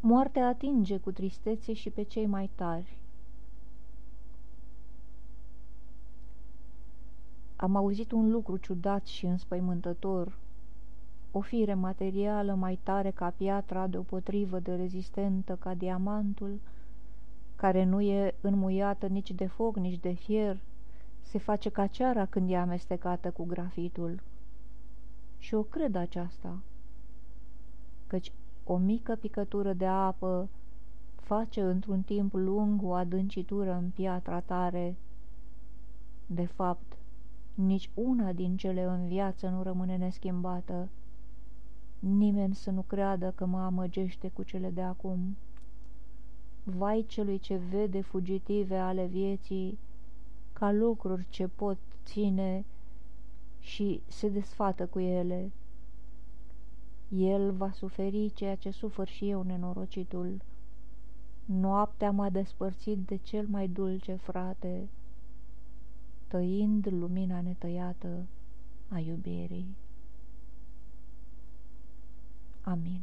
Moartea atinge cu tristețe și pe cei mai tari. Am auzit un lucru ciudat și înspăimântător. O fire materială mai tare ca piatra, deopotrivă de rezistentă ca diamantul, care nu e înmuiată nici de foc, nici de fier, se face ca ceara când e amestecată cu grafitul. Și o cred aceasta, căci o mică picătură de apă face într-un timp lung o adâncitură în piatra tare. De fapt, nici una din cele în viață nu rămâne neschimbată. Nimeni să nu creadă că mă amăgește cu cele de acum. Vai celui ce vede fugitive ale vieții ca lucruri ce pot ține și se desfată cu ele. El va suferi ceea ce sufăr și eu, nenorocitul. Noaptea m-a despărțit de cel mai dulce frate, tăind lumina netăiată a iubirii. Amin.